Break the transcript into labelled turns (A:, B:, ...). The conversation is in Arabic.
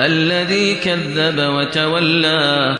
A: الذي كذب وتولى